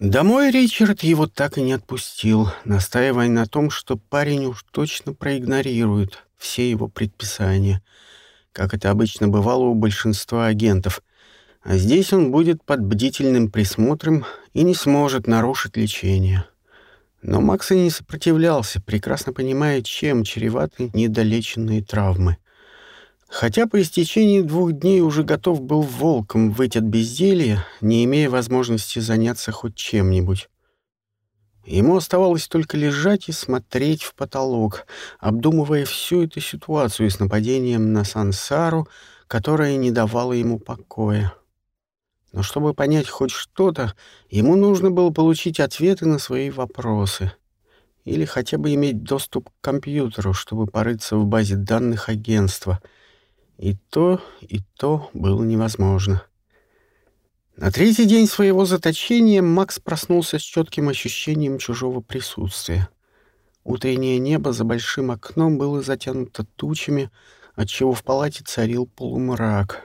Домой Ричард его так и не отпустил, настаивая на том, что парень уж точно проигнорирует все его предписания, как это обычно бывало у большинства агентов. А здесь он будет под бдительным присмотром и не сможет нарушить лечение. Но Макс и не сопротивлялся, прекрасно понимая, чем чреваты недолеченные травмы. Хотя по истечении двух дней уже готов был волком выйти от безделья, не имея возможности заняться хоть чем-нибудь. Ему оставалось только лежать и смотреть в потолок, обдумывая всю эту ситуацию с нападением на Сансару, которая не давала ему покоя. Но чтобы понять хоть что-то, ему нужно было получить ответы на свои вопросы. Или хотя бы иметь доступ к компьютеру, чтобы порыться в базе данных агентства — и то, и то было невозможно. На третий день своего заточения Макс проснулся с четким ощущением чужого присутствия. Утреннее небо за большим окном было затянуто тучами, отчего в палате царил полумрак.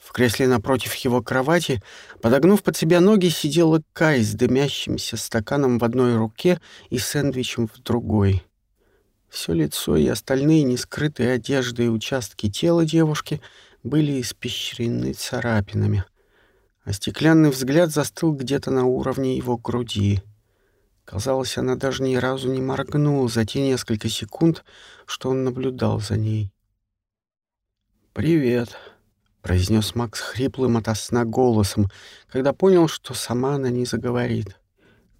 В кресле напротив его кровати, подогнув под себя ноги, сидела Кай с дымящимся стаканом в одной руке и сэндвичем в другой. Все лицо и остальные нескрытые одежды и участки тела девушки были испещрены царапинами, а стеклянный взгляд застыл где-то на уровне его груди. Казалось, она даже ни разу не моргнула за те несколько секунд, что он наблюдал за ней. «Привет», — произнес Макс хриплым ото сна голосом, когда понял, что сама она не заговорит.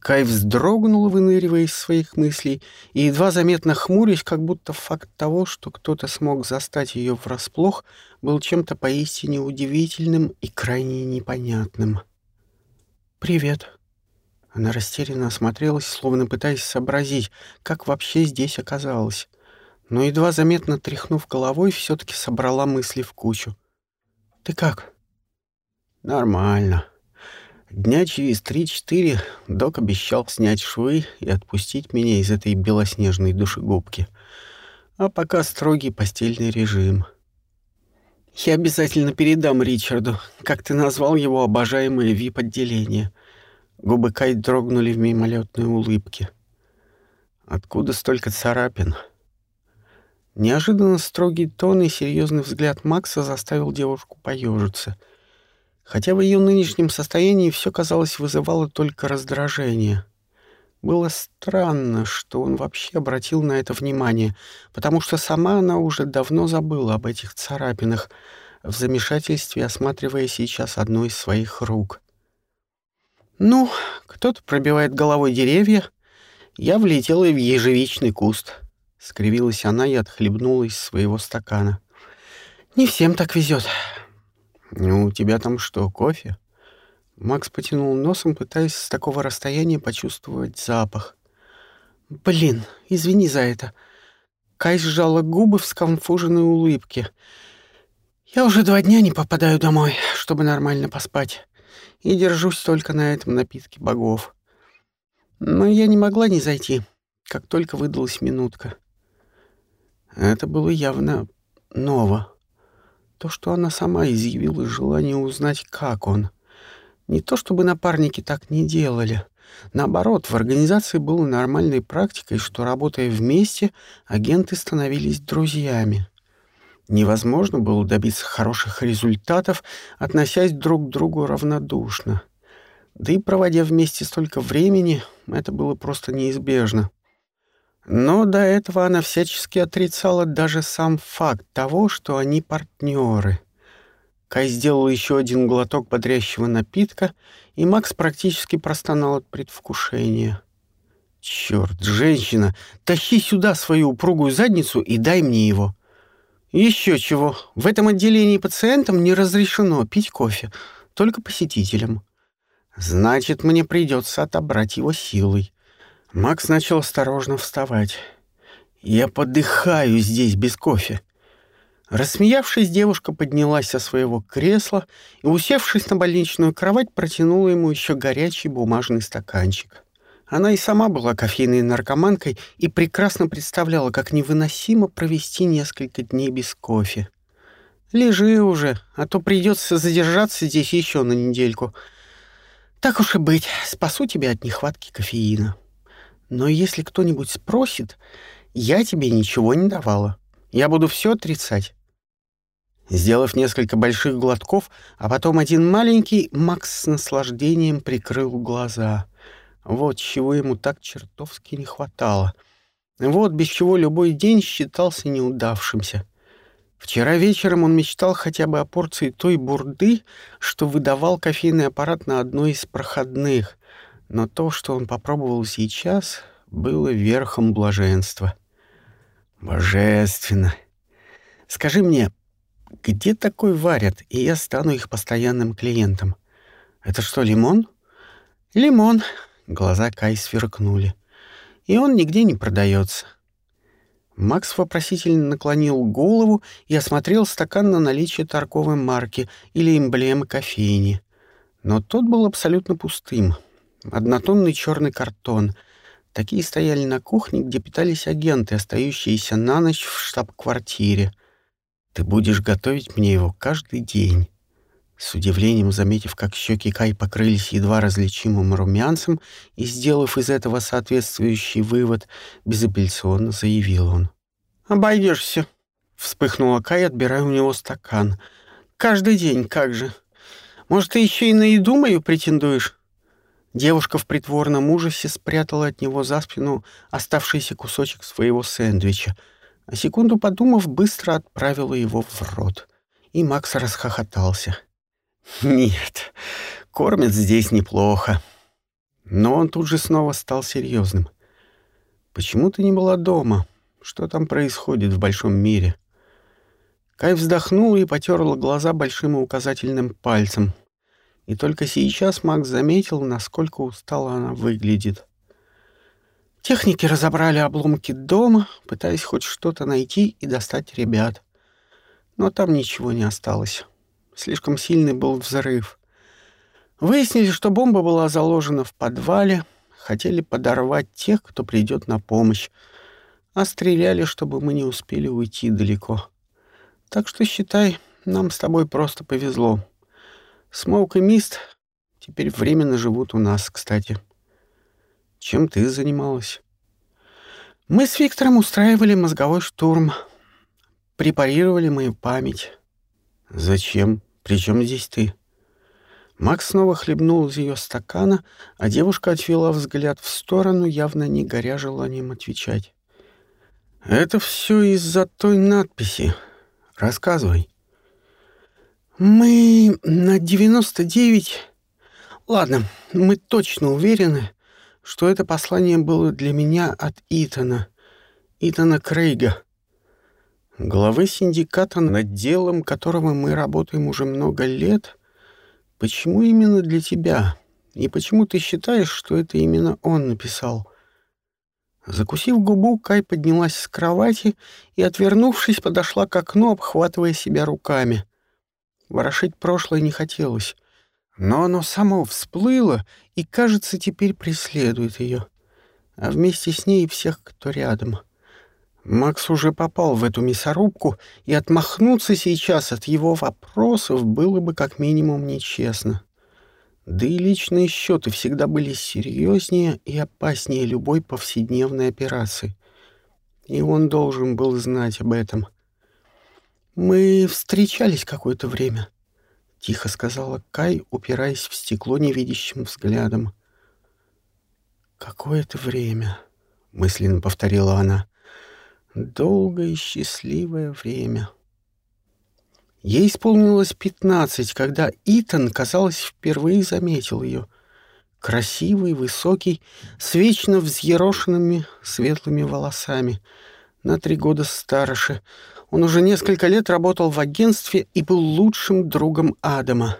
Кай вздрогнул, выныривая из своих мыслей, и едва заметно хмурясь, как будто факт того, что кто-то смог застать ее врасплох, был чем-то поистине удивительным и крайне непонятным. «Привет». Она растерянно осмотрелась, словно пытаясь сообразить, как вообще здесь оказалась. Но едва заметно тряхнув головой, все-таки собрала мысли в кучу. «Ты как?» «Нормально», Дня через три-четыре док обещал снять швы и отпустить меня из этой белоснежной душегубки. А пока строгий постельный режим. Я обязательно передам Ричарду, как ты назвал его обожаемое вип-отделение. Губы Кай дрогнули в мимолетной улыбке. Откуда столько царапин? Неожиданно строгий тон и серьезный взгляд Макса заставил девушку поежиться — хотя в ее нынешнем состоянии все, казалось, вызывало только раздражение. Было странно, что он вообще обратил на это внимание, потому что сама она уже давно забыла об этих царапинах, в замешательстве осматривая сейчас одну из своих рук. «Ну, кто-то пробивает головой деревья. Я влетела в ежевичный куст», — скривилась она и отхлебнула из своего стакана. «Не всем так везет. «Ну, у тебя там что, кофе?» Макс потянул носом, пытаясь с такого расстояния почувствовать запах. «Блин, извини за это». Кай сжала губы в скомфуженной улыбке. «Я уже два дня не попадаю домой, чтобы нормально поспать, и держусь только на этом напитке богов. Но я не могла не зайти, как только выдалась минутка. Это было явно ново. То, что она сама изъявила желание узнать, как он. Не то чтобы напарники так не делали. Наоборот, в организации было нормальной практикой, что, работая вместе, агенты становились друзьями. Невозможно было добиться хороших результатов, относясь друг к другу равнодушно. Да и проводя вместе столько времени, это было просто неизбежно. Но до этого она всячески отрицала даже сам факт того, что они партнеры. Кай сделал еще один глоток бодрящего напитка, и Макс практически простонал от предвкушения. «Черт, женщина, тащи сюда свою упругую задницу и дай мне его!» «Еще чего, в этом отделении пациентам не разрешено пить кофе, только посетителям. Значит, мне придется отобрать его силой. Макс начал осторожно вставать. «Я подыхаю здесь без кофе». Рассмеявшись, девушка поднялась со своего кресла и, усевшись на больничную кровать, протянула ему еще горячий бумажный стаканчик. Она и сама была кофейной наркоманкой и прекрасно представляла, как невыносимо провести несколько дней без кофе. «Лежи уже, а то придется задержаться здесь еще на недельку. Так уж и быть, спасу тебя от нехватки кофеина. Но если кто-нибудь спросит, я тебе ничего не давала. Я буду все отрицать. Сделав несколько больших глотков, а потом один маленький, Макс с наслаждением прикрыл глаза. Вот чего ему так чертовски не хватало. Вот без чего любой день считался неудавшимся. Вчера вечером он мечтал хотя бы о порции той бурды, что выдавал кофейный аппарат на одной из проходных. Но то, что он попробовал сейчас, было верхом блаженства. Божественно. Скажи мне, где такой варят, и я стану их постоянным клиентом? Это что, лимон? Лимон. Глаза Кай сверкнули. И он нигде не продается. Макс вопросительно наклонил голову и осмотрел стакан на наличие торговой марки или эмблемы кофейни. Но тот был абсолютно пустым. Однотонный черный картон. Такие стояли на кухне, где питались агенты, остающиеся на ночь в штаб-квартире. «Ты будешь готовить мне его каждый день». С удивлением заметив, как щеки Кай покрылись едва различимым румянцем и сделав из этого соответствующий вывод, безапелляционно заявил он. «Обойдешься», — вспыхнула Кай, отбирая у него стакан. «Каждый день, как же. Может, ты еще и на еду мою претендуешь?» Девушка в притворном ужасе спрятала от него за спину оставшийся кусочек своего сэндвича, а секунду подумав, быстро отправила его в рот. И Макс расхохотался. Нет, кормят здесь неплохо. Но он тут же снова стал серьезным. Почему ты не была дома? Что там происходит в большом мире? Кай вздохнула и потерла глаза большим указательным пальцем. И только сейчас Макс заметил, насколько устала она выглядит. Техники разобрали обломки дома, пытаясь хоть что-то найти и достать ребят. Но там ничего не осталось. Слишком сильный был взрыв. Выяснили, что бомба была заложена в подвале, хотели подорвать тех, кто придет на помощь, а стреляли, чтобы мы не успели уйти далеко. Так что считай, нам с тобой просто повезло. Смоук и Мист теперь временно живут у нас, кстати. Чем ты занималась? Мы с Виктором устраивали мозговой штурм, препарировали мою память. «Зачем? Причем здесь ты?» Макс снова хлебнул из ее стакана, а девушка отвела взгляд в сторону, явно не горя желанием отвечать. «Это все из-за той надписи. Рассказывай». «Мы на 99... Ладно, мы точно уверены, что это послание было для меня от Итана, Итана Крейга главы синдиката, над делом которого мы работаем уже много лет, почему именно для тебя? И почему ты считаешь, что это именно он написал?» Закусив губу, Кай поднялась с кровати и, отвернувшись, подошла к окну, обхватывая себя руками. Ворошить прошлое не хотелось, но оно само всплыло и, кажется, теперь преследует ее, а вместе с ней всех, кто рядом — Макс уже попал в эту мясорубку, и отмахнуться сейчас от его вопросов было бы как минимум нечестно. Да и личные счеты всегда были серьезнее и опаснее любой повседневной операции. И он должен был знать об этом. «Мы встречались какое-то время», — тихо сказала Кай, упираясь в стекло невидящим взглядом. «Какое-то время», — мысленно повторила она долгое и счастливое время. Ей исполнилось пятнадцать, когда Итан, казалось, впервые заметил ее. Красивый, высокий, с вечно взъерошенными светлыми волосами. На три года старше. Он уже несколько лет работал в агентстве и был лучшим другом Адама.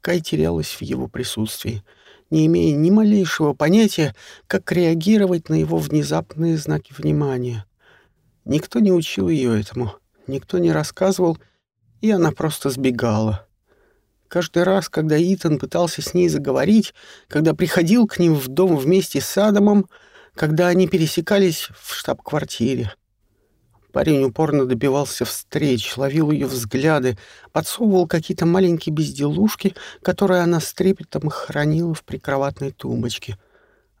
Кай терялась в его присутствии, не имея ни малейшего понятия, как реагировать на его внезапные знаки внимания. Никто не учил ее этому, никто не рассказывал, и она просто сбегала. Каждый раз, когда Итан пытался с ней заговорить, когда приходил к ним в дом вместе с Адамом, когда они пересекались в штаб-квартире. Парень упорно добивался встреч, ловил ее взгляды, подсовывал какие-то маленькие безделушки, которые она с трепетом хранила в прикроватной тумбочке.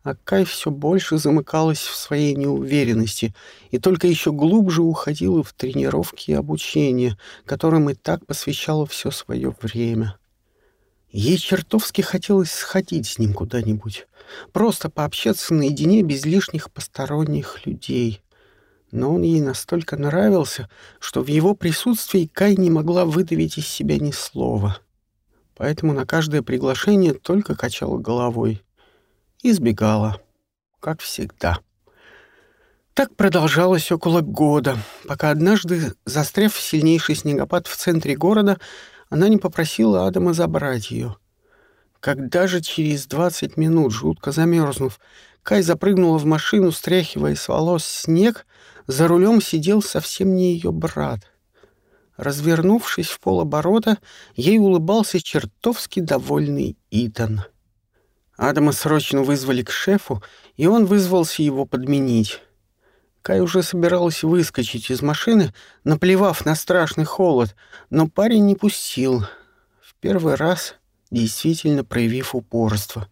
А Кай все больше замыкалась в своей неуверенности и только еще глубже уходила в тренировки и обучение, которым и так посвящала все свое время. Ей чертовски хотелось сходить с ним куда-нибудь, просто пообщаться наедине без лишних посторонних людей — но он ей настолько нравился, что в его присутствии Кай не могла выдавить из себя ни слова. Поэтому на каждое приглашение только качала головой. Избегала, как всегда. Так продолжалось около года, пока однажды, застряв в сильнейший снегопад в центре города, она не попросила Адама забрать ее. Когда же через двадцать минут, жутко замерзнув, Кай запрыгнула в машину, стряхивая с волос снег, за рулем сидел совсем не ее брат. Развернувшись в полоборота, ей улыбался чертовски довольный Итан. Адама срочно вызвали к шефу, и он вызвался его подменить. Кай уже собиралась выскочить из машины, наплевав на страшный холод, но парень не пустил. В первый раз действительно проявив упорство.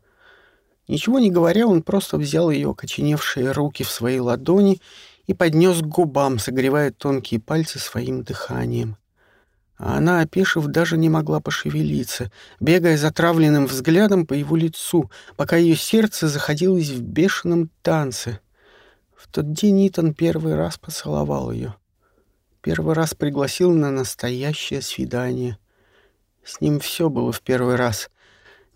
Ничего не говоря, он просто взял ее окоченевшие руки в свои ладони и поднес к губам, согревая тонкие пальцы своим дыханием. А она, опешив, даже не могла пошевелиться, бегая затравленным взглядом по его лицу, пока ее сердце заходилось в бешеном танце. В тот день Итан первый раз поцеловал ее. Первый раз пригласил на настоящее свидание. С ним все было в первый раз.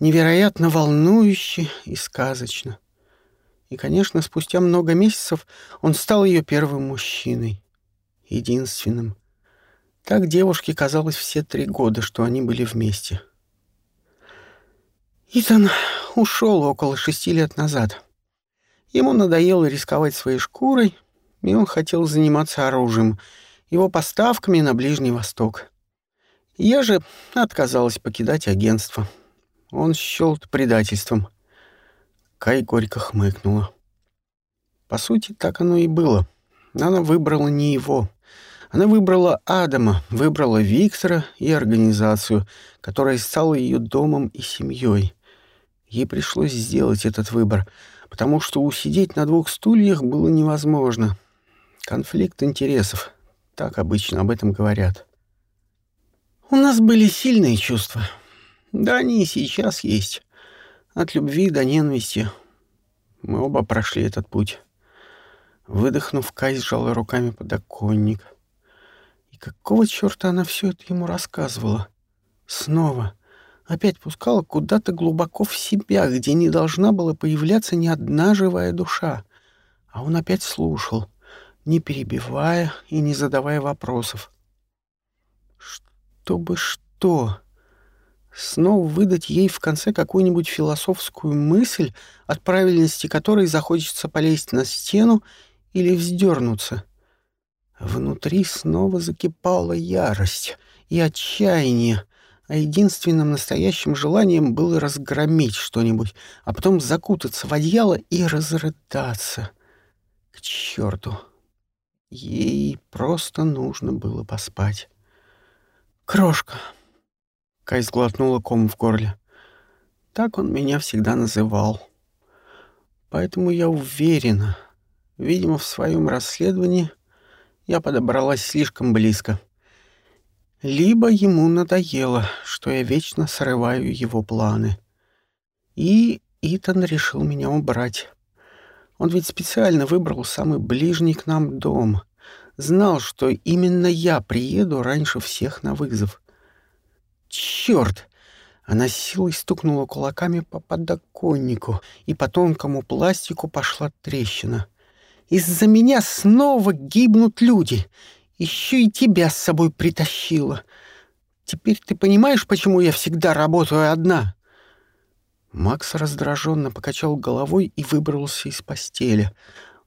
Невероятно волнующе и сказочно. И, конечно, спустя много месяцев он стал ее первым мужчиной. Единственным. Так девушке казалось все три года, что они были вместе. Итан ушел около шести лет назад. Ему надоело рисковать своей шкурой, и он хотел заниматься оружием, его поставками на Ближний Восток. Я же отказалась покидать агентство. Он счел предательством — Кай горько хмыкнула. По сути, так оно и было. Она выбрала не его. Она выбрала Адама, выбрала Виктора и организацию, которая стала ее домом и семьей. Ей пришлось сделать этот выбор, потому что усидеть на двух стульях было невозможно. Конфликт интересов. Так обычно об этом говорят. У нас были сильные чувства. Да, они и сейчас есть. От любви до ненависти. Мы оба прошли этот путь. Выдохнув, Кай сжала руками подоконник. И какого черта она все это ему рассказывала? Снова. Опять пускала куда-то глубоко в себя, где не должна была появляться ни одна живая душа. А он опять слушал, не перебивая и не задавая вопросов. Чтобы что? Снова выдать ей в конце какую-нибудь философскую мысль, от правильности которой захочется полезть на стену или вздернуться. Внутри снова закипала ярость и отчаяние, а единственным настоящим желанием было разгромить что-нибудь, а потом закутаться в одеяло и разрыдаться. К черту! Ей просто нужно было поспать. «Крошка!» Кай сглотнула ком в горле. Так он меня всегда называл. Поэтому я уверена, видимо, в своем расследовании я подобралась слишком близко. Либо ему надоело, что я вечно срываю его планы. И Итан решил меня убрать. Он ведь специально выбрал самый ближний к нам дом. Знал, что именно я приеду раньше всех на вызов. Черт! Она силой стукнула кулаками по подоконнику, и по тонкому пластику пошла трещина. «Из-за меня снова гибнут люди. Еще и тебя с собой притащила. Теперь ты понимаешь, почему я всегда работаю одна?» Макс раздраженно покачал головой и выбрался из постели.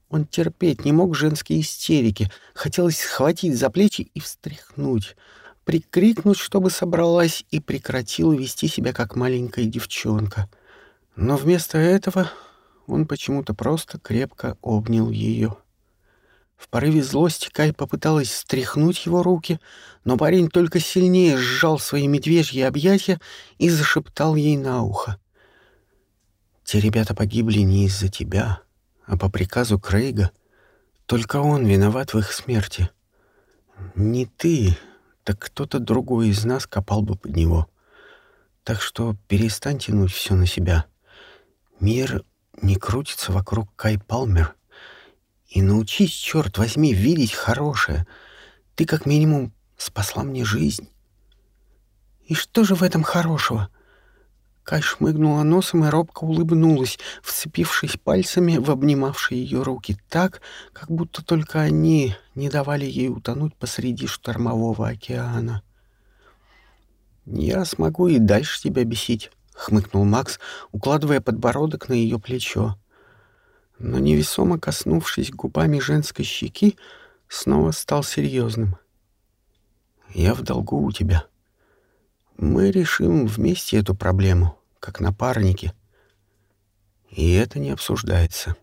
Он терпеть не мог женские истерики. Хотелось схватить за плечи и встряхнуть — прикрикнуть, чтобы собралась и прекратила вести себя как маленькая девчонка. Но вместо этого он почему-то просто крепко обнял ее. В порыве злости Кай попыталась стряхнуть его руки, но парень только сильнее сжал свои медвежьи объятия и зашептал ей на ухо. «Те ребята погибли не из-за тебя, а по приказу Крейга. Только он виноват в их смерти. Не ты, так кто-то другой из нас копал бы под него. Так что перестань тянуть все на себя. Мир не крутится вокруг Кай Палмер». И научись, черт возьми, видеть хорошее. Ты как минимум спасла мне жизнь. И что же в этом хорошего? Кай шмыгнула носом и робко улыбнулась, вцепившись пальцами в обнимавшие ее руки так, как будто только они не давали ей утонуть посреди штормового океана. «Я смогу и дальше тебя бесить», — хмыкнул Макс, укладывая подбородок на ее плечо но невесомо коснувшись губами женской щеки, снова стал серьезным. «Я в долгу у тебя. Мы решим вместе эту проблему, как напарники. И это не обсуждается».